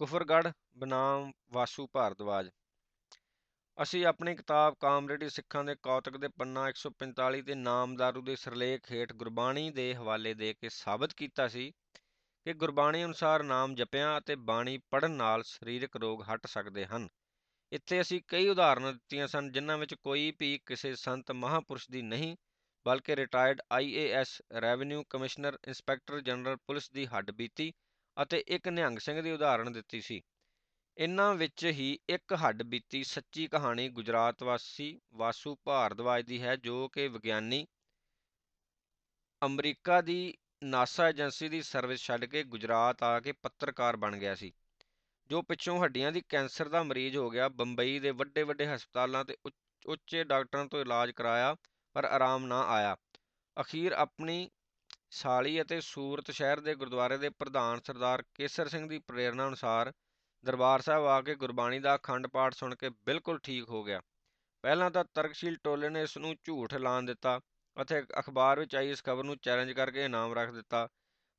ਕੁਫਰਗੜ੍ਹ ਬਨਾਮ ਵਾਸੂ ਭਾਰਦਵਾਜ। ਅਸੀਂ ਆਪਣੀ ਕਿਤਾਬ ਕਾਮਰੇਡੀ ਸਿੱਖਾਂ ਦੇ ਕੌਤਕ ਦੇ ਪੰਨਾ 145 ਤੇ ਨਾਮਦਾਰੂ ਦੇ ਸਿਰਲੇਖ ਹੇਠ ਗੁਰਬਾਣੀ ਦੇ ਹਵਾਲੇ ਦੇ ਕੇ ਸਾਬਤ ਕੀਤਾ ਸੀ ਕਿ ਗੁਰਬਾਣੀ ਅਨੁਸਾਰ ਨਾਮ ਜਪਿਆਂ ਅਤੇ ਬਾਣੀ ਪੜ੍ਹਨ ਨਾਲ ਸਰੀਰਕ ਰੋਗ ਹਟ ਸਕਦੇ ਹਨ। ਇੱਥੇ ਅਸੀਂ ਕਈ ਉਦਾਹਰਨਾਂ ਦਿੱਤੀਆਂ ਸਨ, ਜਿਨ੍ਹਾਂ ਵਿੱਚ ਕੋਈ ਵੀ ਕਿਸੇ ਸੰਤ ਮਹਾਪੁਰਸ਼ ਦੀ ਨਹੀਂ, ਬਲਕਿ retired IAS revenue commissioner inspector general police ਦੀ ਹੱਡ ਬੀਤੀ ਅਤੇ ਇੱਕ ਨਿਹੰਗ ਸਿੰਘ ਦੀ ਉਦਾਹਰਣ ਦਿੱਤੀ ਸੀ। ਇਨ੍ਹਾਂ ਵਿੱਚ ਹੀ ਇੱਕ ਹੱਡ ਬੀਤੀ ਸੱਚੀ ਕਹਾਣੀ ਗੁਜਰਾਤ ਵਾਸੀ ਵਾਸੂ ਭਾਰਦਵਾਜ ਦੀ ਹੈ, ਜੋ ਕਿ ਵਿਗਿਆਨੀ ਅਮਰੀਕਾ ਦੀ ਨਾਸਾ ਏਜੰਸੀ ਦੀ ਸਰਵਿਸ ਛੱਡ ਕੇ ਗੁਜਰਾਤ ਆ ਕੇ ਪੱਤਰਕਾਰ ਬਣ ਗਿਆ ਸੀ, ਜੋ ਪਿੱਛੋਂ ਹੱਡੀਆਂ ਦੀ ਕੈਂਸਰ ਦਾ ਮਰੀਜ਼ ਹੋ ਗਿਆ। ਬੰਬਈ ਦੇ ਵੱਡੇ ਵੱਡੇ ਹਸਪਤਾਲਾਂ ਤੇ ਉੱਚੇ ਡਾਕਟਰਾਂ ਤੋਂ ਇਲਾਜ ਕਰਾਇਆ, ਪਰ ਆਰਾਮ ਨਾ ਆਇਆ। ਅਖੀਰ ਆਪਣੀ ਸਾਲੀ ਅਤੇ ਸੂਰਤ ਸ਼ਹਿਰ ਦੇ ਗੁਰਦੁਆਰੇ ਦੇ ਪ੍ਰਧਾਨ ਸਰਦਾਰ ਕੇਸਰ ਸਿੰਘ ਦੀ ਪ੍ਰੇਰਣਾ ਅਨੁਸਾਰ ਦਰਬਾਰ ਸਾਹਿਬ ਆ ਕੇ ਗੁਰਬਾਣੀ ਦਾ ਅਖੰਡ ਪਾਠ ਸੁਣ ਕੇ ਬਿਲਕੁਲ ਠੀਕ ਹੋ ਗਿਆ। ਪਹਿਲਾਂ ਤਾਂ ਤਰਕਸ਼ੀਲ ਟੋਲੇ ਨੇ ਇਸ ਨੂੰ ਝੂਠ ਐਲਾਨ ਦਿੱਤਾ ਅਤੇ ਅਖਬਾਰ ਵਿੱਚ ਆਈ ਇਸ ਖਬਰ ਨੂੰ ਚੈਲੰਜ ਕਰਕੇ ਇਨਾਮ ਰੱਖ ਦਿੱਤਾ।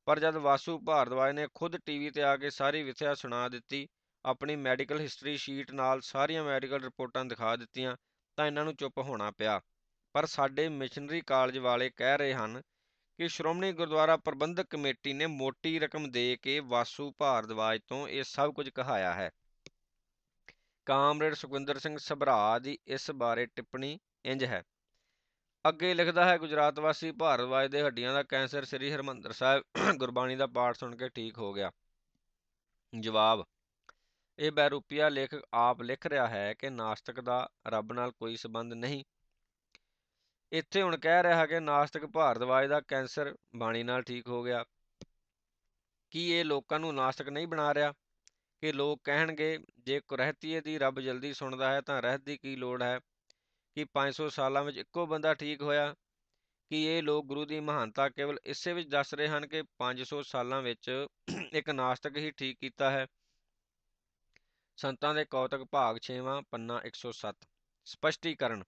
ਪਰ ਜਦ ਵਾਸੂ ਭਾਰਦਵਾਜ ਨੇ ਖੁਦ ਟੀਵੀ ਤੇ ਆ ਕੇ ਸਾਰੀ ਵਿਥਿਆ ਸੁਣਾ ਦਿੱਤੀ, ਆਪਣੀ ਮੈਡੀਕਲ ਹਿਸਟਰੀ ਸ਼ੀਟ ਨਾਲ ਸਾਰੀਆਂ ਮੈਡੀਕਲ ਰਿਪੋਰਟਾਂ ਦਿਖਾ ਦਿੱਤੀਆਂ, ਤਾਂ ਇਹਨਾਂ ਨੂੰ ਚੁੱਪ ਹੋਣਾ ਪਿਆ। ਪਰ ਸਾਡੇ ਮਿਸ਼ਨਰੀ ਕਾਲਜ ਵਾਲੇ ਕਹਿ ਰਹੇ ਹਨ ਕਿ ਸ਼੍ਰੋਮਣੀ ਗੁਰਦੁਆਰਾ ਪ੍ਰਬੰਧਕ ਕਮੇਟੀ ਨੇ ਮੋਟੀ ਰਕਮ ਦੇ ਕੇ ਵਾਸੂ ਭਾਰਦਵਾਜ ਤੋਂ ਇਹ ਸਭ ਕੁਝ ਕਹਾਇਆ ਹੈ। ਕਾਮਰੇਡ ਸੁਖਵਿੰਦਰ ਸਿੰਘ ਸਭਰਾ ਦੀ ਇਸ ਬਾਰੇ ਟਿੱਪਣੀ ਇੰਜ ਹੈ। ਅੱਗੇ ਲਿਖਦਾ ਹੈ, ਗੁਜਰਾਤ ਵਾਸੀ ਭਾਰਦਵਾਜ ਦੇ ਹੱਡੀਆਂ ਦਾ ਕੈਂਸਰ, ਸ੍ਰੀ ਹਰਮੰਦਰ ਸਾਹਿਬ ਗੁਰਬਾਣੀ ਦਾ ਪਾਠ ਸੁਣ ਕੇ ਠੀਕ ਹੋ ਗਿਆ। ਜਵਾਬ, ਇਹ ਬੈਰੂਪੀਆ ਲੇਖਕ ਆਪ ਲਿਖ ਰਿਹਾ ਹੈ ਕਿ ਨਾਸਤਿਕ ਦਾ ਰੱਬ ਨਾਲ ਕੋਈ ਸਬੰਧ ਨਹੀਂ। ਇੱਥੇ ਹੁਣ ਕਹਿ ਰਿਹਾ ਕਿ ਨਾਸਤਿਕ ਭਾਰਦਵਾਜ ਦਾ ਕੈਂਸਰ ਬਾਣੀ ਨਾਲ ਠੀਕ ਹੋ ਗਿਆ। ਕੀ ਇਹ ਲੋਕਾਂ ਨੂੰ ਨਾਸਤਕ ਨਹੀਂ ਬਣਾ ਰਿਹਾ? ਕਿ ਲੋਕ ਕਹਿਣਗੇ, ਜੇ ਕੁਰਹਤੀਏ ਦੀ ਰੱਬ ਜਲਦੀ ਸੁਣਦਾ ਹੈ ਤਾਂ ਰਹਿਤ ਦੀ ਕੀ ਲੋੜ ਹੈ? ਕਿ 500 ਸਾਲਾਂ ਵਿੱਚ ਇੱਕੋ ਬੰਦਾ ਠੀਕ ਹੋਇਆ? ਕਿ ਇਹ ਲੋਕ ਗੁਰੂ ਦੀ ਮਹਾਨਤਾ ਕੇਵਲ ਇਸੇ ਵਿੱਚ ਦੱਸ ਰਹੇ ਹਨ ਕਿ 500 ਸਾਲਾਂ ਵਿੱਚ ਇੱਕ ਨਾਸਤਕ ਹੀ ਠੀਕ ਕੀਤਾ ਹੈ? ਸੰਤਾਂ ਦੇ ਕੌਤਕ ਭਾਗ 6ਵਾਂ ਪੰਨਾ 107 ਸਪਸ਼ਟੀਕਰਨ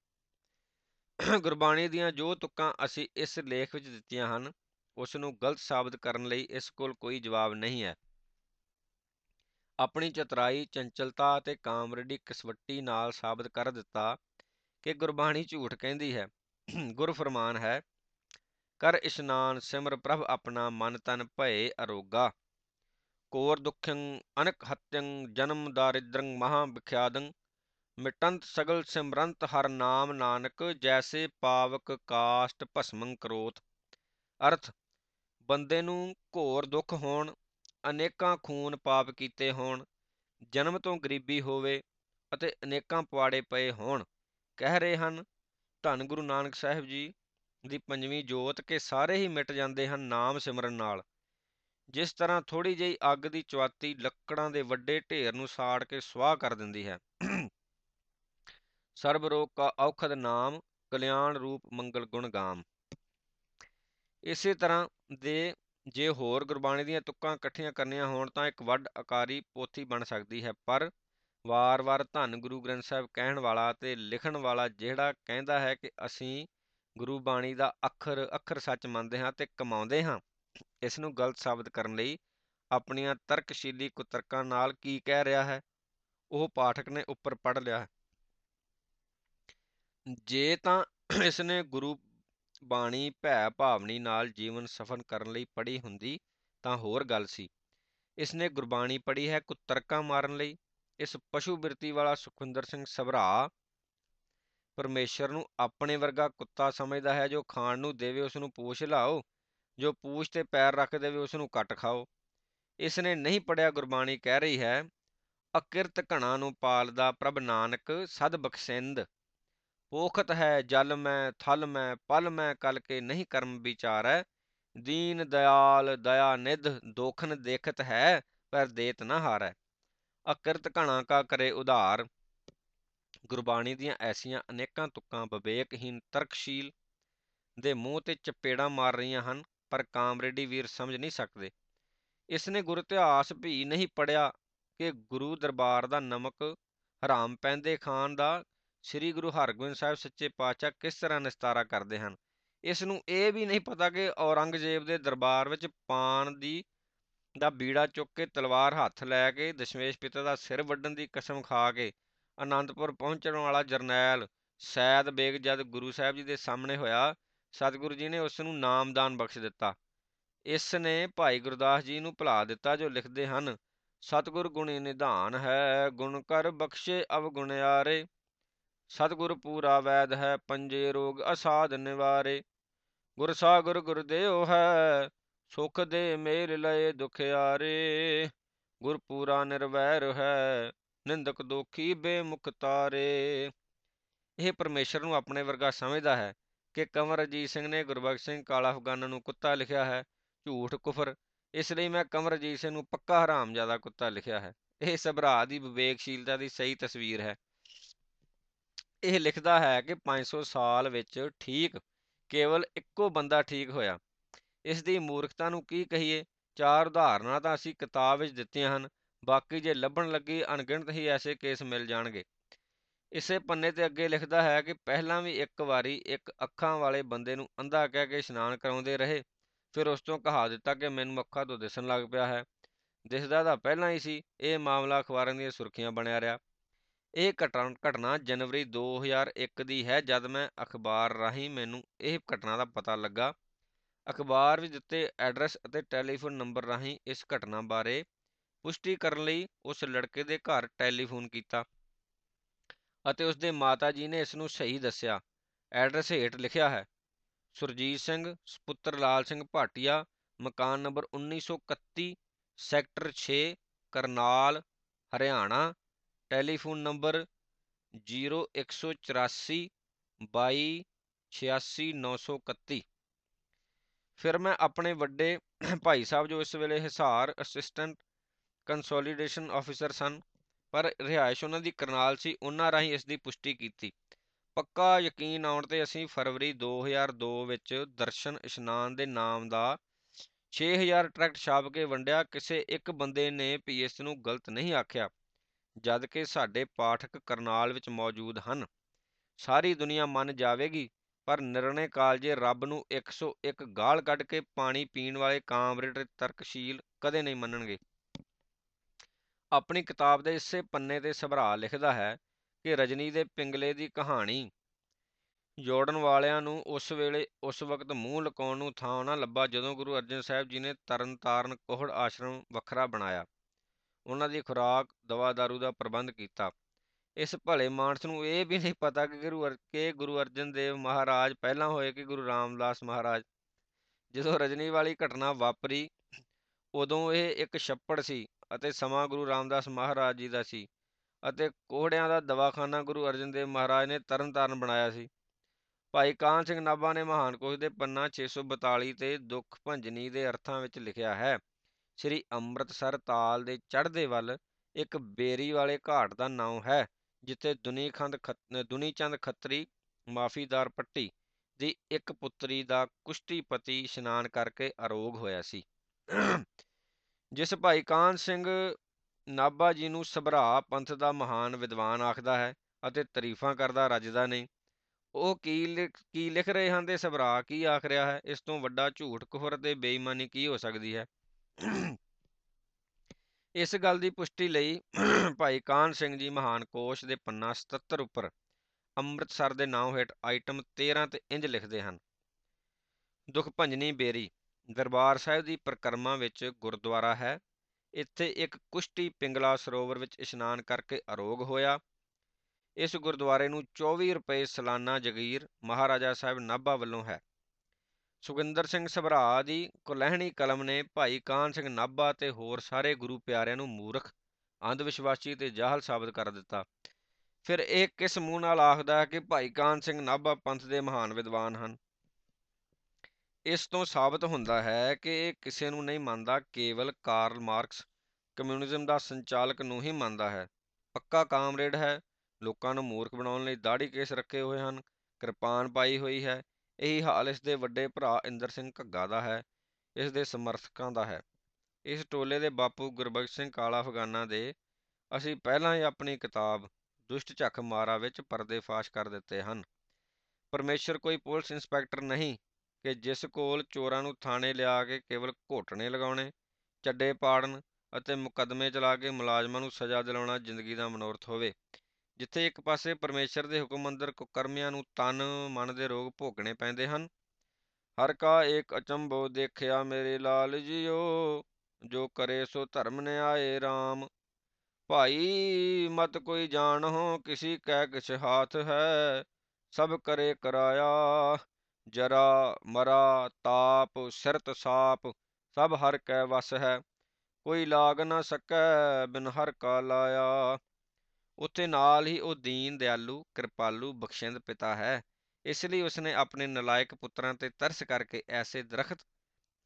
ਗੁਰਬਾਣੀ ਦੀਆਂ ਜੋ ਤੁਕਾਂ ਅਸੀਂ ਇਸ ਲੇਖ ਵਿੱਚ ਦਿੱਤੀਆਂ ਹਨ ਉਸ ਨੂੰ ਗਲਤ ਸਾਬਤ ਕਰਨ ਲਈ ਇਸ ਕੋਲ ਕੋਈ ਜਵਾਬ ਨਹੀਂ ਹੈ। ਆਪਣੀ ਚਤਰਾਈ, ਚੰਚਲਤਾ ਅਤੇ ਕਾਮਰੇਡੀ ਕਿਸਵੱਟੀ ਨਾਲ ਸਾਬਤ ਕਰ ਦਿੱਤਾ ਕਿ ਗੁਰਬਾਣੀ ਝੂਠ ਕਹਿੰਦੀ ਹੈ। ਗੁਰ ਫਰਮਾਨ ਹੈ, ਕਰ ਇਸ਼ਨਾਨ ਸਿਮਰ ਪ੍ਰਭ ਆਪਣਾ ਮਨ ਤਨ ਭਏ ਅਰੋਗਾ। ਕੋਰ ਦੁਖੰ ਅਨਕ ਹਤਯੰ ਜਨਮ ਦਾਰਿਦ੍ਰੰ ਮਹਾ ਵਿਖਿਆਦੰ ਮਿਟੰਤ ਸਗਲ ਸਿਮਰੰਤ ਹਰ ਨਾਮ ਨਾਨਕ, ਜੈਸੇ ਪਾਵਕ ਕਾਸ਼ਟ ਭਸਮੰ ਕਰੋਤ। ਅਰਥ, ਬੰਦੇ ਨੂੰ ਘੋਰ ਦੁੱਖ ਹੋਣ, ਅਨੇਕਾਂ ਖੂਨ ਪਾਪ ਕੀਤੇ ਹੋਣ, ਜਨਮ ਤੋਂ ਗਰੀਬੀ ਹੋਵੇ ਅਤੇ ਅਨੇਕਾਂ ਪਵਾੜੇ ਪਏ ਹੋਣ। ਕਹਿ ਰਹੇ ਹਨ, ਧੰਨ ਗੁਰੂ ਨਾਨਕ ਸਾਹਿਬ ਜੀ ਦੀ ਪੰਜਵੀਂ ਜੋਤ ਕੇ ਸਾਰੇ ਹੀ ਮਿਟ ਜਾਂਦੇ ਹਨ ਨਾਮ ਸਿਮਰਨ ਨਾਲ। ਜਿਸ ਤਰ੍ਹਾਂ ਥੋੜੀ ਜਿਹੀ ਅੱਗ ਦੀ ਚਵਾਤੀ ਲੱਕੜਾਂ ਦੇ ਵੱਡੇ ਢੇਰ ਨੂੰ ਸਾੜ ਕੇ ਸੁਆਹ ਕਰ ਦਿੰਦੀ ਹੈ। ਸਰਬ ਰੋਗ ਕਾ ਔਖਦ ਨਾਮ, ਕਲਿਆਣ ਰੂਪ ਮੰਗਲ ਗੁਣ ਗਾਮ। ਇਸੇ ਤਰ੍ਹਾਂ ਦੇ ਜੇ ਹੋਰ ਗੁਰਬਾਣੀ ਦੀਆਂ ਤੁਕਾਂ ਇਕੱਠੀਆਂ ਕਰਨੀਆਂ ਹੋਣ ਤਾਂ ਇੱਕ ਵੱਡ ਆਕਾਰੀ ਪੋਥੀ ਬਣ ਸਕਦੀ ਹੈ। ਪਰ ਵਾਰ-ਵਾਰ ਧੰਨ ਗੁਰੂ ਗ੍ਰੰਥ ਸਾਹਿਬ ਕਹਿਣ ਵਾਲਾ ਤੇ ਲਿਖਣ ਵਾਲਾ ਜਿਹੜਾ ਕਹਿੰਦਾ ਹੈ ਕਿ ਅਸੀਂ ਗੁਰੂ ਬਾਣੀ ਦਾ ਅੱਖਰ ਅੱਖਰ ਸੱਚ ਮੰਨਦੇ ਹਾਂ ਤੇ ਕਮਾਉਂਦੇ ਹਾਂ, ਇਸ ਨੂੰ ਗਲਤ ਸਾਬਤ ਕਰਨ ਲਈ ਆਪਣੀਆਂ ਤਰਕਸ਼ੀਲੀ ਕੁਤਰਕਾਂ ਨਾਲ ਕੀ ਕਹਿ ਰਿਹਾ ਹੈ? ਉਹ ਪਾਠਕ ਨੇ ਉੱਪਰ ਪੜ ਲਿਆ ਹੈ। ਜੇ ਤਾਂ ਇਸਨੇ ਗੁਰੂ ਬਾਣੀ ਭੈ ਭਾਵਨੀ ਨਾਲ ਜੀਵਨ ਸਫਲ ਕਰਨ ਲਈ ਪੜ੍ਹੀ ਹੁੰਦੀ, ਤਾਂ ਹੋਰ ਗੱਲ ਸੀ। ਇਸਨੇ ਗੁਰਬਾਣੀ ਪੜ੍ਹੀ ਹੈ ਕੁਤਰਕਾਂ ਮਾਰਨ ਲਈ। ਇਸ ਪਸ਼ੂ ਬਿਰਤੀ ਵਾਲਾ ਸੁਖਵਿੰਦਰ ਸਿੰਘ ਸਭਰਾ ਪਰਮੇਸ਼ਰ ਨੂੰ ਆਪਣੇ ਵਰਗਾ ਕੁੱਤਾ ਸਮਝਦਾ ਹੈ, ਜੋ ਖਾਣ ਨੂੰ ਦੇਵੇ ਉਸ ਨੂੰ ਪੂਛ ਲਾਓ, ਜੋ ਪੂਛ ਤੇ ਪੈਰ ਰੱਖ ਦੇਵੇ ਉਸ ਨੂੰ ਕੱਟ ਖਾਓ। ਇਸ ਨੇ ਨਹੀਂ ਪੜਿਆ ਗੁਰਬਾਣੀ ਕਹਿ ਰਹੀ ਹੈ, ਅਕਿਰਤ ਘਣਾ ਨੂੰ ਪਾਲਦਾ ਪ੍ਰਭ ਨਾਨਕ, ਸਦ ਬਖਸ਼ਿੰਦ। ਪੋਖਤ ਹੈ, ਜਲ ਮੈਂ, ਥਲ ਮੈਂ, ਪਲ ਮੈਂ, ਕਲ ਕੇ ਨਹੀਂ ਕਰਮ ਵਿਚਾਰੈ। ਦੀਨ ਦਿਆਲ ਦਇਆ ਨਿਧ, ਦੋਖਨ ਦੇਖਤ ਹੈ, ਪਰ ਦੇਤ ਨਾ ਹਾਰੈ। ਅਕਿਰਤ ਘਣਾ ਕਾ ਕਰੇ ਉਧਾਰ। ਗੁਰਬਾਣੀ ਦੀਆਂ ਐਸੀਆਂ ਅਨੇਕਾਂ ਤੁਕਾਂ ਵਿਵੇਕਹੀਨ ਤਰਕਸ਼ੀਲ ਦੇ ਮੂੰਹ ਤੇ ਚਪੇੜਾਂ ਮਾਰ ਰਹੀਆਂ ਹਨ, ਪਰ ਕਾਮਰੇਡੀ ਵੀਰ ਸਮਝ ਨਹੀਂ ਸਕਦੇ। ਇਸ ਨੇ ਗੁਰ ਇਤਿਹਾਸ ਵੀ ਨਹੀਂ ਪੜਿਆ ਕਿ ਗੁਰੂ ਦਰਬਾਰ ਦਾ ਨਮਕ ਹਰਾਮ ਪੈਂਦੇ ਖਾਨ ਦਾ ਸ੍ਰੀ ਗੁਰੂ ਹਰਗੋਬਿੰਦ ਸਾਹਿਬ ਸੱਚੇ ਪਾਤਸ਼ਾਹ ਕਿਸ ਤਰ੍ਹਾਂ ਨਿਸਤਾਰਾ ਕਰਦੇ ਹਨ? ਇਸ ਨੂੰ ਇਹ ਵੀ ਨਹੀਂ ਪਤਾ ਕਿ ਔਰੰਗਜ਼ੇਬ ਦੇ ਦਰਬਾਰ ਵਿੱਚ ਪਾਨ ਦੀ, ਦਾ ਬੀੜਾ ਚੁੱਕ ਕੇ ਤਲਵਾਰ ਹੱਥ ਲੈ ਕੇ ਦਸ਼ਮੇਸ਼ ਪਿਤਾ ਦਾ ਸਿਰ ਵੱਢਣ ਦੀ ਕਸਮ ਖਾ ਕੇ ਅਨੰਦਪੁਰ ਪਹੁੰਚਣ ਵਾਲਾ ਜਰਨੈਲ ਸੈਦ ਬੇਗ ਜਦ ਗੁਰੂ ਸਾਹਿਬ ਜੀ ਦੇ ਸਾਹਮਣੇ ਹੋਇਆ, ਸਤਿਗੁਰੂ ਜੀ ਨੇ ਉਸ ਨੂੰ ਨਾਮਦਾਨ ਬਖਸ਼ ਦਿੱਤਾ। ਇਸ ਨੇ ਭਾਈ ਗੁਰਦਾਸ ਜੀ ਨੂੰ ਭੁਲਾ ਦਿੱਤਾ ਜੋ ਲਿਖਦੇ ਹਨ, ਸਤਿਗੁਰ ਗੁਣੀ ਨਿਧਾਨ ਹੈ, ਗੁਣ ਕਰ ਬਖਸ਼ੇ ਅਵਗੁਣਿਆਰੇ ਸਤਿਗੁਰ ਪੂਰਾ ਵੈਦ ਹੈ, ਪੰਜੇ ਰੋਗ ਅਸਾਧ ਨਿਵਾਰੇ। ਗੁਰ ਸਾਗਰ ਗੁਰਦੇਵ ਹੈ, ਸੁਖ ਦੇ ਮੇਲ ਲਏ ਦੁਖਿਆਰੇ ਗੁਰ ਪੂਰਾ ਨਿਰਵੈਰ ਹੈ, ਨਿੰਦਕ ਦੋਖੀ ਬੇਮੁਖ ਤਾਰੇ। ਇਹ ਪਰਮੇਸ਼ਰ ਨੂੰ ਆਪਣੇ ਵਰਗਾ ਸਮਝਦਾ ਹੈ ਕਿ ਕੰਵਰ ਅਜੀਤ ਸਿੰਘ ਨੇ ਗੁਰਬਖਸ਼ ਸਿੰਘ ਕਾਲਾ ਅਫਗਾਨਾ ਨੂੰ ਕੁੱਤਾ ਲਿਖਿਆ ਹੈ, ਝੂਠ ਕੁਫਰ। ਇਸ ਲਈ ਮੈਂ ਕੰਵਰ ਅਜੀਤ ਸਿੰਘ ਨੂੰ ਪੱਕਾ ਹਰਾਮਜ਼ਾਦਾ ਕੁੱਤਾ ਲਿਖਿਆ ਹੈ। ਇਹ ਸਭਰਾ ਦੀ ਵਿਵੇਕਸ਼ੀਲਤਾ ਦੀ ਸਹੀ ਤਸਵੀਰ ਹੈ। ਇਹ ਲਿਖਦਾ ਹੈ ਕਿ 500 ਸਾਲ ਵਿੱਚ ਠੀਕ ਕੇਵਲ ਇੱਕੋ ਬੰਦਾ ਠੀਕ ਹੋਇਆ। ਇਸ ਦੀ ਮੂਰਖਤਾ ਨੂੰ ਕੀ ਕਹੀਏ? ਚਾਰ ਉਦਾਹਰਨਾਂ ਤਾਂ ਅਸੀਂ ਕਿਤਾਬ ਵਿੱਚ ਦਿੱਤੀਆਂ ਹਨ, ਬਾਕੀ ਜੇ ਲੱਭਣ ਲੱਗੀ ਅਣਗਿਣਤ ਹੀ ਐਸੇ ਕੇਸ ਮਿਲ ਜਾਣਗੇ। ਇਸੇ ਪੰਨੇ ਤੇ ਅੱਗੇ ਲਿਖਦਾ ਹੈ ਕਿ ਪਹਿਲਾਂ ਵੀ ਇੱਕ ਵਾਰੀ ਇੱਕ ਅੱਖਾਂ ਵਾਲੇ ਬੰਦੇ ਨੂੰ ਅੰਧਾ ਕਹਿ ਕੇ ਇਸ਼ਨਾਨ ਕਰਾਉਂਦੇ ਰਹੇ, ਫਿਰ ਉਸ ਤੋਂ ਕਹਾ ਦਿੱਤਾ ਕਿ ਮੈਨੂੰ ਅੱਖਾਂ ਤੋਂ ਦਿਸਣ ਲੱਗ ਪਿਆ ਹੈ। ਦਿਸਦਾ ਤਾਂ ਪਹਿਲਾਂ ਹੀ ਸੀ, ਇਹ ਮਾਮਲਾ ਅਖਬਾਰਾਂ ਦੀਆਂ ਸੁਰਖੀਆਂ ਬਣਿਆ ਰਿਹਾ। ਇਹ ਘਟਨਾ ਜਨਵਰੀ 2001 ਦੀ ਹੈ, ਜਦ ਮੈਂ ਅਖਬਾਰ ਰਾਹੀਂ ਮੈਨੂੰ ਇਹ ਘਟਨਾ ਦਾ ਪਤਾ ਲੱਗਾ। ਅਖਬਾਰ ਵਿੱਚ ਦਿੱਤੇ ਐਡਰੈਸ ਅਤੇ ਟੈਲੀਫੋਨ ਨੰਬਰ ਰਾਹੀਂ ਇਸ ਘਟਨਾ ਬਾਰੇ ਪੁਸ਼ਟੀ ਕਰਨ ਲਈ ਉਸ ਲੜਕੇ ਦੇ ਘਰ ਟੈਲੀਫੋਨ ਕੀਤਾ ਅਤੇ ਉਸ ਦੇ ਮਾਤਾ ਜੀ ਨੇ ਇਸ ਨੂੰ ਸਹੀ ਦੱਸਿਆ। ਐਡਰੈਸ ਹੇਠ ਲਿਖਿਆ ਹੈ, ਸੁਰਜੀਤ ਸਿੰਘ ਸੁਪੁੱਤਰ ਲਾਲ ਸਿੰਘ ਭਾਟੀਆ, ਮਕਾਨ number 1931 sector 6 Karnal, Haryana telephone number 0184 22 86931 ਫਿਰ ਮੈਂ ਆਪਣੇ ਵੱਡੇ ਭਾਈ ਸਾਹਿਬ ਜੋ ਇਸ ਵੇਲੇ ਹਿਸਾਰ ਅਸਿਸਟੈਂਟ ਕੰਸੋਲੀਡੇਸ਼ਨ ਆਫੀਸਰ ਸਨ, ਪਰ ਰਿਹਾਇਸ਼ ਉਹਨਾਂ ਦੀ ਕਰਨਾਲ ਸੀ, ਉਹਨਾਂ ਰਾਹੀਂ ਇਸ ਦੀ ਪੁਸ਼ਟੀ ਕੀਤੀ। ਪੱਕਾ ਯਕੀਨ ਆਉਣ ਤੇ ਅਸੀਂ ਫਰਵਰੀ 2002 ਵਿੱਚ ਦਰਸ਼ਨ ਇਸ਼ਨਾਨ ਦੇ ਨਾਮ ਦਾ 6000 ਟਰੈਕਟ ਛਾਪ ਕੇ ਵੰਡਿਆ, ਕਿਸੇ ਇੱਕ ਬੰਦੇ ਨੇ ਪੀਐਸ ਨੂੰ ਗਲਤ ਨਹੀਂ ਆਖਿਆ। ਜਦਕਿ ਸਾਡੇ ਪਾਠਕ ਕਰਨਾਲ ਵਿੱਚ ਮੌਜੂਦ ਹਨ। ਸਾਰੀ ਦੁਨੀਆ ਮੰਨ ਜਾਵੇਗੀ, ਪਰ ਨਿਰਣੇ ਕਾਲਜੇ ਰੱਬ ਨੂੰ 101 ਗਾਲ ਕੱਢ ਕੇ ਪਾਣੀ ਪੀਣ ਵਾਲੇ ਕਾਮਰੇਡ ਤਰਕਸ਼ੀਲ ਕਦੇ ਨਹੀਂ ਮੰਨਣਗੇ। ਆਪਣੀ ਕਿਤਾਬ ਦੇ ਇਸੇ ਪੰਨੇ ਤੇ ਸਭਰਾ ਲਿਖਦਾ ਹੈ ਕਿ ਰਜਨੀ ਦੇ ਪਿੰਗਲੇ ਦੀ ਕਹਾਣੀ, ਜੋੜਨ ਵਾਲਿਆਂ ਨੂੰ ਉਸ ਵੇਲੇ ਉਸ ਵਕਤ ਮੂੰਹ ਲਕਾਉਣ ਨੂੰ ਥਾਂ ਨਾ ਲੱਭਾ ਜਦੋਂ ਗੁਰੂ ਅਰਜਨ ਸਾਹਿਬ ਜੀ ਨੇ ਤਰਨਤਾਰਨ ਕੋਹੜ ਆਸ਼ਰਮ ਵੱਖਰਾ ਬਣਾਇਆ। ਉਹਨਾਂ ਦੀ ਖੁਰਾਕ, ਦਵਾ ਦਾਰੂ ਦਾ ਪ੍ਰਬੰਧ ਕੀਤਾ। ਇਸ ਭਲੇ ਮਾਨਸ ਨੂੰ ਇਹ ਵੀ ਨਹੀਂ ਪਤਾ ਕਿ ਗੁਰੂ ਕੇ ਗੁਰੂ ਅਰਜਨ ਦੇਵ ਮਹਾਰਾਜ ਪਹਿਲਾਂ ਹੋਏ ਕਿ ਗੁਰੂ ਰਾਮਦਾਸ ਮਹਾਰਾਜ। ਜਦੋਂ ਰਜਨੀ ਵਾਲੀ ਘਟਨਾ ਵਾਪਰੀ, ਉਦੋਂ ਇਹ ਇੱਕ ਛੱਪੜ ਸੀ ਅਤੇ ਸਮਾਂ ਗੁਰੂ ਰਾਮਦਾਸ ਮਹਾਰਾਜ ਜੀ ਦਾ ਸੀ ਅਤੇ ਕੋਹੜਿਆਂ ਦਾ ਦਵਾਖਾਨਾ ਗੁਰੂ ਅਰਜਨ ਦੇਵ ਮਹਾਰਾਜ ਨੇ ਤਰਨਤਾਰਨ ਬਣਾਇਆ ਸੀ। ਭਾਈ ਕਾਨ ਸਿੰਘ ਨਾਭਾ ਨੇ ਮਹਾਨ ਕੋਸ਼ ਦੇ ਪੰਨਾ 642 ਤੇ ਦੁੱਖ ਭੰਜਨੀ ਦੇ ਅਰਥਾਂ ਵਿੱਚ ਲਿਖਿਆ ਹੈ ਸ੍ਰੀ ਅੰਮ੍ਰਿਤਸਰ ਤਾਲ ਦੇ ਚੜ੍ਹਦੇ ਵੱਲ ਇੱਕ ਬੇਰੀ ਵਾਲੇ ਘਾਟ ਦਾ ਨਾਮ ਹੈ, ਜਿੱਥੇ ਦੁਨੀਖੰਦ ਦੁਨੀਚੰਦ ਖੱਤਰੀ ਮਾਫੀਦਾਰ ਪੱਟੀ ਦੀ ਇੱਕ ਪੁੱਤਰੀ ਦਾ ਕੁਸ਼ਤੀਪਤੀ ਇਸ਼ਨਾਨ ਕਰਕੇ ਅਰੋਗ ਹੋਇਆ ਸੀ। ਜਿਸ ਭਾਈ ਕਾਨ ਸਿੰਘ ਨਾਭਾ ਜੀ ਨੂੰ ਸਭਰਾ ਪੰਥ ਦਾ ਮਹਾਨ ਵਿਦਵਾਨ ਆਖਦਾ ਹੈ ਅਤੇ ਤਾਰੀਫਾਂ ਕਰਦਾ ਰੱਜਦਾ ਨਹੀਂ। ਉਹ ਕੀ ਕੀ ਲਿਖ ਰਹੇ ਹਨ ਤੇ ਸਭਰਾ ਕੀ ਆਖ ਰਿਹਾ ਹੈ? ਇਸ ਤੋਂ ਵੱਡਾ ਝੂਠ ਕੁਫਰ ਤੇ ਬੇਈਮਾਨੀ ਕੀ ਹੋ ਸਕਦੀ ਹੈ? ਇਸ ਗੱਲ ਦੀ ਪੁਸ਼ਟੀ ਲਈ ਭਾਈ ਕਾਨ ਸਿੰਘ ਜੀ ਮਹਾਨ ਕੋਸ਼ ਦੇ ਪੰਨਾ 77 ਉੱਪਰ ਅੰਮ੍ਰਿਤਸਰ ਦੇ ਨਾਮ ਹੇਠ ਆਈਟਮ 13 ਤੇ ਇੰਜ ਲਿਖਦੇ ਹਨ। ਦੁਖ ਭੰਜਨੀ ਬੇਰੀ, ਦਰਬਾਰ ਸਾਹਿਬ ਦੀ ਪ੍ਰਕਰਮਾ ਵਿੱਚ ਗੁਰਦੁਆਰਾ ਹੈ। ਇੱਥੇ ਇੱਕ ਕੁਸ਼ਤੀ ਪਿੰਗਲਾ ਸਰੋਵਰ ਵਿੱਚ ਇਸ਼ਨਾਨ ਕਰਕੇ ਅਰੋਗ ਹੋਇਆ। ਇਸ ਗੁਰਦੁਆਰੇ ਨੂੰ 24 ਰੁਪਏ ਸਾਲਾਨਾ ਜਗੀਰ ਮਹਾਰਾਜਾ ਸਾਹਿਬ ਨਾਭਾ ਵੱਲੋਂ ਹੈ। ਸੁਖਿੰਦਰ ਸਿੰਘ ਸਭਰਾ ਦੀ ਕੁਲਹਿਣੀ ਕਲਮ ਨੇ ਭਾਈ ਕਾਨ ਸਿੰਘ ਨਾਭਾ ਤੇ ਹੋਰ ਸਾਰੇ ਗੁਰੂ ਪਿਆਰਿਆਂ ਨੂੰ ਮੂਰਖ ਅੰਧ ਵਿਸ਼ਵਾਸੀ ਤੇ ਜਾਹਲ ਸਾਬਤ ਕਰ ਦਿੱਤਾ। ਫਿਰ ਇਹ ਕਿਸ ਮੂੰਹ ਨਾਲ ਆਖਦਾ ਹੈ ਕਿ ਭਾਈ ਕਾਨ ਸਿੰਘ ਨਾਭਾ ਪੰਥ ਦੇ ਮਹਾਨ ਵਿਦਵਾਨ ਹਨ? ਇਸ ਤੋਂ ਸਾਬਤ ਹੁੰਦਾ ਹੈ ਕਿ ਇਹ ਕਿਸੇ ਨੂੰ ਨਹੀਂ ਮੰਨਦਾ, ਕੇਵਲ ਕਾਰਲ ਮਾਰਕਸ ਕਮਿਊਨਿਜ਼ਮ ਦਾ ਸੰਚਾਲਕ ਨੂੰ ਹੀ ਮੰਨਦਾ ਹੈ। ਪੱਕਾ ਕਾਮਰੇਡ ਹੈ, ਲੋਕਾਂ ਨੂੰ ਮੂਰਖ ਬਣਾਉਣ ਲਈ ਦਾੜੀ ਕੇਸ ਰੱਖੇ ਹੋਏ ਹਨ, ਕਿਰਪਾਨ ਪਾਈ ਹੋਈ ਹੈ ਇਹੀ ਹਾਲ ਇਸ ਦੇ ਵੱਡੇ ਭਰਾ ਇੰਦਰ ਸਿੰਘ ਘੱਗਾ ਦਾ ਹੈ, ਇਸ ਦੇ ਸਮਰਥਕਾਂ ਦਾ ਹੈ। ਇਸ ਟੋਲੇ ਦੇ ਬਾਪੂ ਗੁਰਬਖਸ਼ ਸਿੰਘ ਕਾਲਾ ਅਫਗਾਨਾ ਦੇ ਅਸੀਂ ਪਹਿਲਾਂ ਹੀ ਆਪਣੀ ਕਿਤਾਬ ਦੁਸ਼ਟ ਝੱਖ ਮਾਰਾ ਵਿੱਚ ਪਰਦੇ ਫਾਸ਼ ਕਰ ਦਿੱਤੇ ਹਨ। ਪਰਮੇਸ਼ਰ ਕੋਈ ਪੁਲਿਸ ਇੰਸਪੈਕਟਰ ਨਹੀਂ ਕਿ ਜਿਸ ਕੋਲ ਚੋਰਾਂ ਨੂੰ ਥਾਣੇ ਲਿਆ ਕੇ ਕੇਵਲ ਘੋਟਣੇ ਲਗਾਉਣੇ, ਚੱਡੇ ਪਾੜਨ ਅਤੇ ਮੁਕੱਦਮੇ ਚਲਾ ਕੇ ਮੁਲਾਜ਼ਮਾਂ ਨੂੰ ਸਜ਼ਾ ਦਿਲਾਉਣਾ ਜ਼ਿੰਦਗੀ ਦਾ ਮਨੋਰਥ ਹੋਵੇ। ਜਿੱਥੇ ਇੱਕ ਪਾਸੇ ਪਰਮੇਸ਼ਰ ਦੇ ਹੁਕਮ ਅੰਦਰ ਕੁਕਰਮਿਆਂ ਨੂੰ ਤਨ, ਮਨ ਦੇ ਰੋਗ ਭੋਗਣੇ ਪੈਂਦੇ ਹਨ। ਹਰ ਕਾ ਏਕ ਅਚੰਭੋ ਦੇਖਿਆ ਮੇਰੇ ਲਾਲ ਜੀਓ ਜੋ ਕਰੇ ਸੋ ਧਰਮ ਨਿਆਏ RAM ਭਾਈ, ਮਤ ਕੋਈ ਜਾਣੋ ਕਿਸੀ ਕੈ ਕਿਛ ਹਾਥ ਹੈ, ਸਭ ਕਰੇ ਕਰਾਇਆ। ਜਰਾ, ਮਰਾ, ਤਾਪ, ਸਿਰਤ ਸਾਪ, ਸਭ ਹਰ ਕੈ ਵਸ ਹੈ। ਕੋਈ ਲਾਗ ਨਾ ਸਕੈ, ਬਿਨ ਹਰ ਕਾ ਲਾਇਆ। ਉੱਥੇ ਨਾਲ ਹੀ ਉਹ ਦੀਨ, ਦਿਆਲੂ, ਕਿਰਪਾਲੂ, ਬਖਸ਼ਿੰਦ ਪਿਤਾ ਹੈ। ਇਸ ਲਈ ਉਸਨੇ ਆਪਣੇ ਨਲਾਇਕ ਪੁੱਤਰਾਂ ਤੇ ਤਰਸ ਕਰਕੇ ਐਸੇ ਦਰਖਤ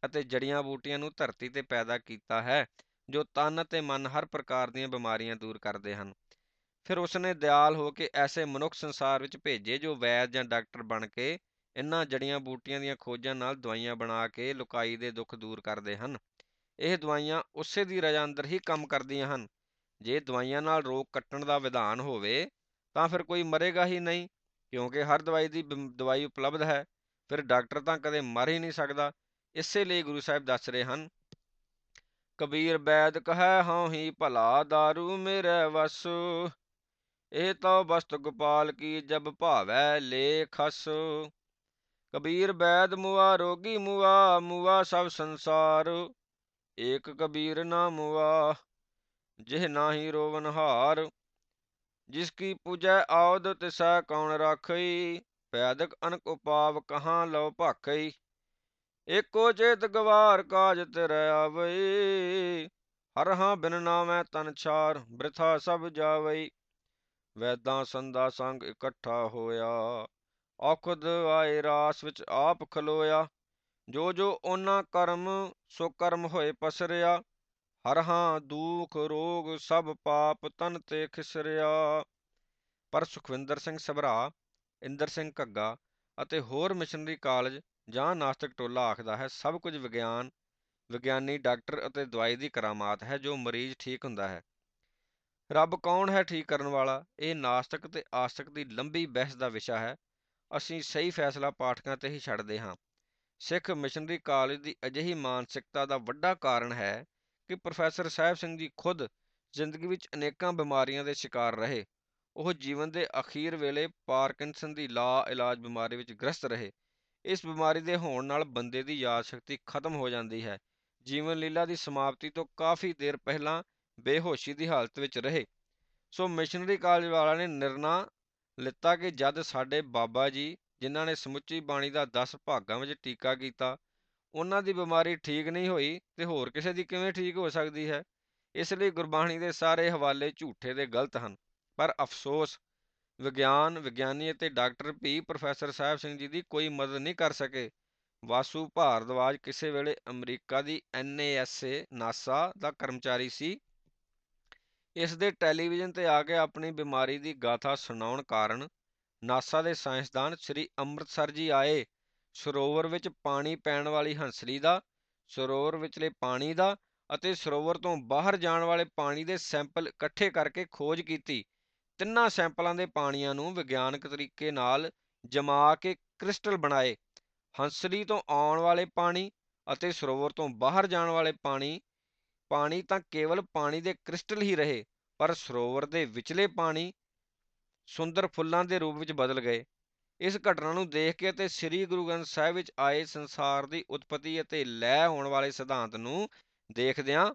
ਅਤੇ ਜੜੀਆਂ ਬੂਟੀਆਂ ਨੂੰ ਧਰਤੀ ਤੇ ਪੈਦਾ ਕੀਤਾ ਹੈ, ਜੋ ਤਨ ਅਤੇ ਮਨ ਹਰ ਪ੍ਰਕਾਰ ਦੀਆਂ ਬਿਮਾਰੀਆਂ ਦੂਰ ਕਰਦੇ ਹਨ। ਫਿਰ ਉਸਨੇ ਦਿਆਲ ਹੋ ਕੇ ਐਸੇ ਮਨੁੱਖ ਸੰਸਾਰ ਵਿੱਚ ਭੇਜੇ, ਜੋ ਵੈਦ ਜਾਂ ਡਾਕਟਰ ਬਣ ਕੇ ਇਨ੍ਹਾਂ ਜੜੀਆਂ ਬੂਟੀਆਂ ਦੀਆਂ ਖੋਜਾਂ ਨਾਲ ਦਵਾਈਆਂ ਬਣਾ ਕੇ ਲੁਕਾਈ ਦੇ ਦੁੱਖ ਦੂਰ ਕਰਦੇ ਹਨ। ਇਹ ਦਵਾਈਆਂ ਉਸੇ ਦੀ ਰਜਾ ਅੰਦਰ ਹੀ ਕੰਮ ਕਰਦੀਆਂ ਹਨ। ਜੇ ਦਵਾਈਆਂ ਨਾਲ ਰੋਗ ਕੱਟਣ ਦਾ ਵਿਧਾਨ ਹੋਵੇ, ਤਾਂ ਫਿਰ ਕੋਈ ਮਰੇਗਾ ਹੀ ਨਹੀਂ, ਕਿਉਂਕਿ ਹਰ ਦਵਾਈ ਦੀ ਦਵਾਈ ਉਪਲਬਧ ਹੈ। ਫਿਰ ਡਾਕਟਰ ਤਾਂ ਕਦੇ ਮਰ ਹੀ ਨਹੀਂ ਸਕਦਾ। ਇਸੇ ਲਈ ਗੁਰੂ ਸਾਹਿਬ ਦੱਸ ਰਹੇ ਹਨ, ਕਬੀਰ ਬੈਦ ਕਹੈ ਹਉ ਹੀ ਭਲਾ दारू ਮੇਰੇ ਵਸ, ਇਹ ਤਾਂ ਬਸਤ ਗੋਪਾਲ ਕੀ ਜਬ ਭਾਵੈ ਲੇਖਸ ਕਬੀਰ ਬੈਦ ਮੁਆ ਰੋਗੀ ਮੁਆ ਮੁਆ ਸਭ ਸੰਸਾਰ, ਏਕ ਕਬੀਰ ਨਾ ਮੁਆ ਜਿਹ ਨਾਹੀ ਰੋਵਨ ਹਾਰ ਜਿਸ ਕੀ ਪੂਜੈ ਆਉਦ ਤਿਸੈ ਕੌਣ ਰਾਖਈ ਪੈਦਕ ਅਨਕ ਉਪਾਵ ਕਹਾਂ ਲਉ ਭਾਖਈ, ਏਕੋ ਚੇਤ ਗਵਾਰ ਕਾਜ ਤੇਰੇ ਆਵਈ, ਹਰ ਹਾਂ ਬਿਨ ਨਾਮੈ ਤਨ ਛਾਰ, ਬ੍ਰਿਥਾ ਸਭ ਜਾਵਈ, ਵੈਦਾਂ ਸੰਦਾ ਸੰਗ ਇਕੱਠਾ ਹੋਇਆ, ਔਖਦ ਆਏ ਰਾਸ ਵਿੱਚ ਆਪ ਖਲੋਇਆ, ਜੋ ਜੋ ਉਹਨਾਂ ਕਰਮ ਸੋ ਕਰਮ ਹੋਏ ਪਸਰਿਆ ਹਰ ਹਾਂ ਰੋਗ, ਸਭ ਪਾਪ ਤਨ ਤੇ ਖਿਸਰਿਆ। ਪਰ ਸੁਖਵਿੰਦਰ ਸਿੰਘ ਸਭਰਾ, ਇੰਦਰ ਸਿੰਘ ਘੱਗਾ ਅਤੇ ਹੋਰ ਮਿਸ਼ਨਰੀ ਕਾਲਜ ਜਾਂ ਨਾਸਤਿਕ ਟੋਲਾ ਆਖਦਾ ਹੈ, ਸਭ ਕੁਝ ਵਿਗਿਆਨ, ਵਿਗਿਆਨੀ, ਡਾਕਟਰ ਅਤੇ ਦਵਾਈ ਦੀ ਕਰਾਮਾਤ ਹੈ ਜੋ ਮਰੀਜ਼ ਠੀਕ ਹੁੰਦਾ ਹੈ। ਰੱਬ ਕੌਣ ਹੈ ਠੀਕ ਕਰਨ ਵਾਲਾ? ਇਹ ਨਾਸਤਿਕ ਤੇ ਆਸਤਿਕ ਦੀ ਲੰਬੀ ਬਹਿਸ ਦਾ ਵਿਸ਼ਾ ਹੈ। ਅਸੀਂ ਸਹੀ ਫੈਸਲਾ ਪਾਠਕਾਂ ਤੇ ਹੀ ਛੱਡਦੇ ਹਾਂ। ਸਿੱਖ ਮਿਸ਼ਨਰੀ ਕਾਲਜ ਦੀ ਅਜਿਹੀ ਮਾਨਸਿਕਤਾ ਦਾ ਵੱਡਾ ਕਾਰਨ ਹੈ ਕਿ ਪ੍ਰੋਫੈਸਰ ਸਾਹਿਬ ਸਿੰਘ ਜੀ ਖੁਦ ਜ਼ਿੰਦਗੀ ਵਿੱਚ ਅਨੇਕਾਂ ਬਿਮਾਰੀਆਂ ਦੇ ਸ਼ਿਕਾਰ ਰਹੇ। ਉਹ ਜੀਵਨ ਦੇ ਅਖੀਰ ਵੇਲੇ ਪਾਰਕਿੰਸਨ ਦੀ ਲਾ ਇਲਾਜ ਬਿਮਾਰੀ ਵਿੱਚ ਗ੍ਰਸਤ ਰਹੇ। ਇਸ ਬਿਮਾਰੀ ਦੇ ਹੋਣ ਨਾਲ ਬੰਦੇ ਦੀ ਯਾਦ ਸ਼ਕਤੀ ਖਤਮ ਹੋ ਜਾਂਦੀ ਹੈ। ਜੀਵਨ ਲੀਲਾ ਦੀ ਸਮਾਪਤੀ ਤੋਂ ਕਾਫੀ ਦੇਰ ਪਹਿਲਾਂ ਬੇਹੋਸ਼ੀ ਦੀ ਹਾਲਤ ਵਿੱਚ ਰਹੇ। ਸੋ ਮਿਸ਼ਨਰੀ ਕਾਲਜ ਵਾਲਾ ਨੇ ਨਿਰਣਾ ਲਿੱਤਾ ਕਿ ਜਦ ਸਾਡੇ ਬਾਬਾ ਜੀ, ਜਿਨ੍ਹਾਂ ਨੇ ਸਮੁੱਚੀ ਬਾਣੀ ਦਾ 10 ਭਾਗਾਂ ਵਿੱਚ ਟੀਕਾ ਕੀਤਾ ਉਹਨਾਂ ਦੀ ਬਿਮਾਰੀ ਠੀਕ ਨਹੀਂ ਹੋਈ ਤੇ ਹੋਰ ਕਿਸੇ ਦੀ ਕਿਵੇਂ ਠੀਕ ਹੋ ਸਕਦੀ ਹੈ? ਇਸ ਲਈ ਗੁਰਬਾਣੀ ਦੇ ਸਾਰੇ ਹਵਾਲੇ ਝੂਠੇ ਤੇ ਗਲਤ ਹਨ। ਪਰ ਅਫਸੋਸ, ਵਿਗਿਆਨ ਵਿਗਿਆਨੀ ਅਤੇ ਡਾਕਟਰ ਵੀ ਪ੍ਰੋਫੈਸਰ ਸਾਹਿਬ ਸਿੰਘ ਜੀ ਦੀ ਕੋਈ ਮਦਦ ਨਹੀਂ ਕਰ ਸਕੇ। ਵਾਸੂ ਭਾਰਦਵਾਜ ਕਿਸੇ ਵੇਲੇ ਅਮਰੀਕਾ ਦੀ ਐਨਏਐਸਏ ਨਾਸਾ ਦਾ ਕਰਮਚਾਰੀ ਸੀ। ਇਸ ਦੇ ਟੈਲੀਵਿਜ਼ਨ ਤੇ ਆ ਕੇ ਆਪਣੀ ਬਿਮਾਰੀ ਦੀ ਗਾਥਾ ਸੁਣਾਉਣ ਕਾਰਨ ਨਾਸਾ ਦੇ ਸਾਇੰਸਦਾਨ ਸ੍ਰੀ ਅੰਮ੍ਰਿਤਸਰ ਜੀ ਆਏ ਸਰੋਵਰ ਵਿੱਚ ਪਾਣੀ ਪੈਣ ਵਾਲੀ ਹੰਸਲੀ ਦਾ, ਸਰੋਵਰ ਵਿਚਲੇ ਪਾਣੀ ਦਾ ਅਤੇ ਸਰੋਵਰ ਤੋਂ ਬਾਹਰ ਜਾਣ ਵਾਲੇ ਪਾਣੀ ਦੇ ਸੈਂਪਲ ਇਕੱਠੇ ਕਰਕੇ ਖੋਜ ਕੀਤੀ। ਤਿੰਨਾਂ ਸੈਂਪਲਾਂ ਦੇ ਪਾਣੀਆਂ ਨੂੰ ਵਿਗਿਆਨਕ ਤਰੀਕੇ ਨਾਲ ਜਮਾ ਕੇ ਕ੍ਰਿਸਟਲ ਬਣਾਏ। ਹੰਸਲੀ ਤੋਂ ਆਉਣ ਵਾਲੇ ਪਾਣੀ ਅਤੇ ਸਰੋਵਰ ਤੋਂ ਬਾਹਰ ਜਾਣ ਵਾਲੇ ਪਾਣੀ ਪਾਣੀ ਤਾਂ ਕੇਵਲ ਪਾਣੀ ਦੇ ਕ੍ਰਿਸਟਲ ਹੀ ਰਹੇ, ਪਰ ਸਰੋਵਰ ਦੇ ਵਿਚਲੇ ਪਾਣੀ ਸੁੰਦਰ ਫੁੱਲਾਂ ਦੇ ਰੂਪ ਵਿੱਚ ਬਦਲ ਗਏ। ਇਸ ਘਟਨਾ ਨੂੰ ਦੇਖ ਕੇ ਅਤੇ ਸ੍ਰੀ ਗੁਰੂ ਗ੍ਰੰਥ ਸਾਹਿਬ ਵਿੱਚ ਆਏ ਸੰਸਾਰ ਦੀ ਉਤਪਤੀ ਅਤੇ ਲੈ ਹੋਣ ਵਾਲੇ ਸਿਧਾਂਤ ਨੂੰ ਦੇਖਦਿਆਂ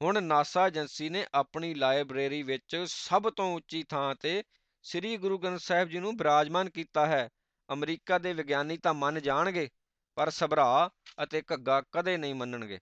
ਹੁਣ ਨਾਸਾ ਏਜੰਸੀ ਨੇ ਆਪਣੀ ਲਾਇਬ੍ਰੇਰੀ ਵਿੱਚ ਸਭ ਤੋਂ ਉੱਚੀ ਥਾਂ ਤੇ ਸ੍ਰੀ ਗੁਰੂ ਗ੍ਰੰਥ ਸਾਹਿਬ ਜੀ ਨੂੰ ਬਿਰਾਜਮਾਨ ਕੀਤਾ ਹੈ। ਅਮਰੀਕਾ ਦੇ ਵਿਗਿਆਨੀ ਤਾਂ ਮੰਨ ਜਾਣਗੇ, ਪਰ ਸਭਰਾ ਅਤੇ ਘੱਗਾ ਕਦੇ ਨਹੀਂ ਮੰਨਣਗੇ।